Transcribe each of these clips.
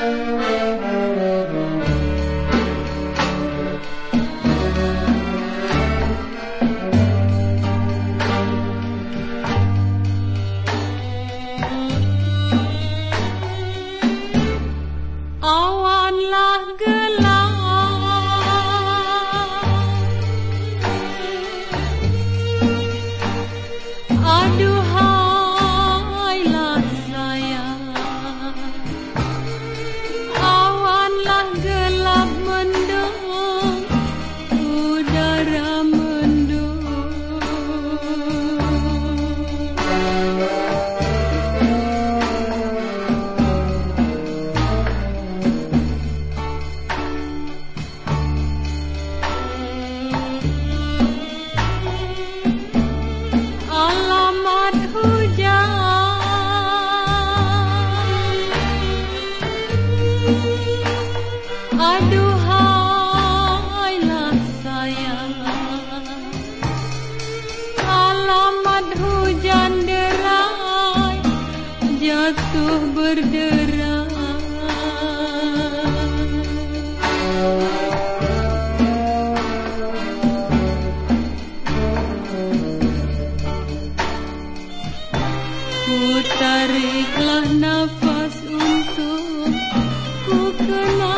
Música Jatuh tariklah nafas untuk Ku kenanglah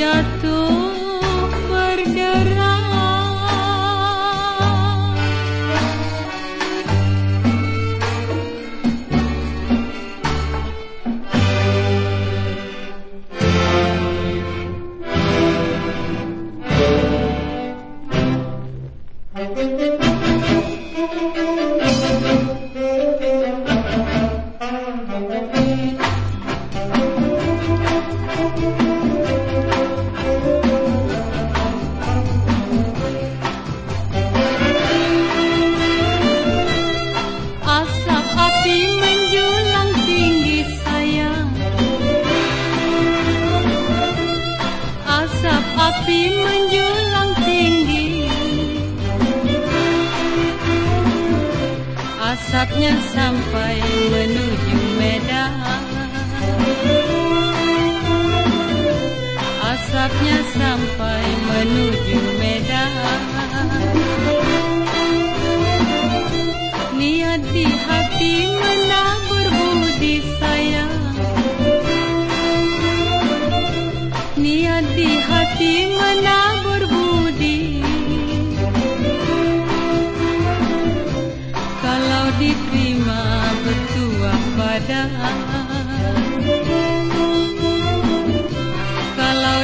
jatuh berderai Asap api menjulang tinggi. Asapnya sampai menuju Medan. Asapnya sampai menuju hati menabur budi Kalau diterima bertuah pada Kalau